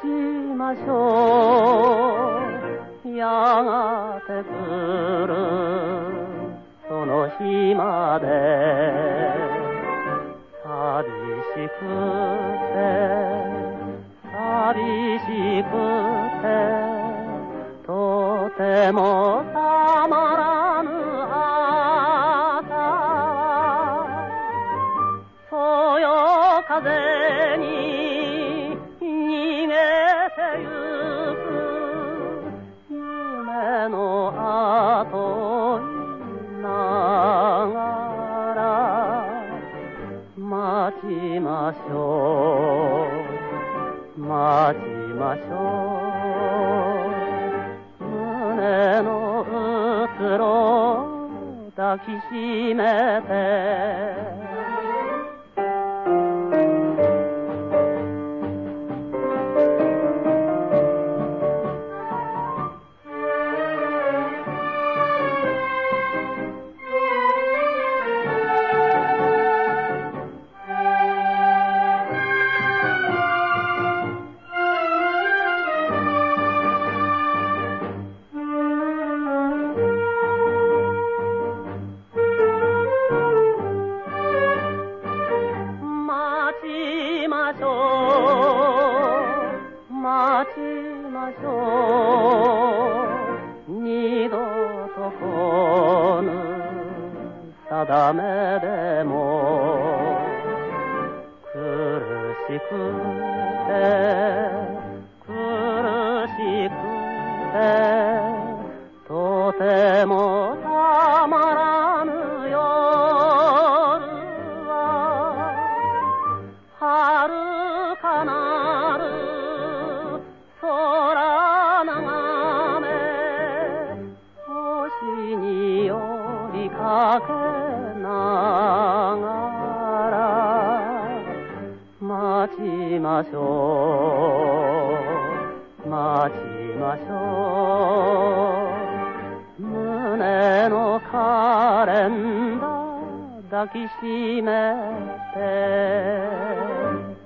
ちましょうやがて来る。その日まで寂しくて寂しくてとてもたまらぬあなた。そよ風ましょう。待ちましょう。胸のうつろ抱きしめて。しょう。待ちましょう。二度と来ぬ定めでも。苦しくて。けながら待ちましょう。待ちましょう。胸のカレンダー抱きしめて。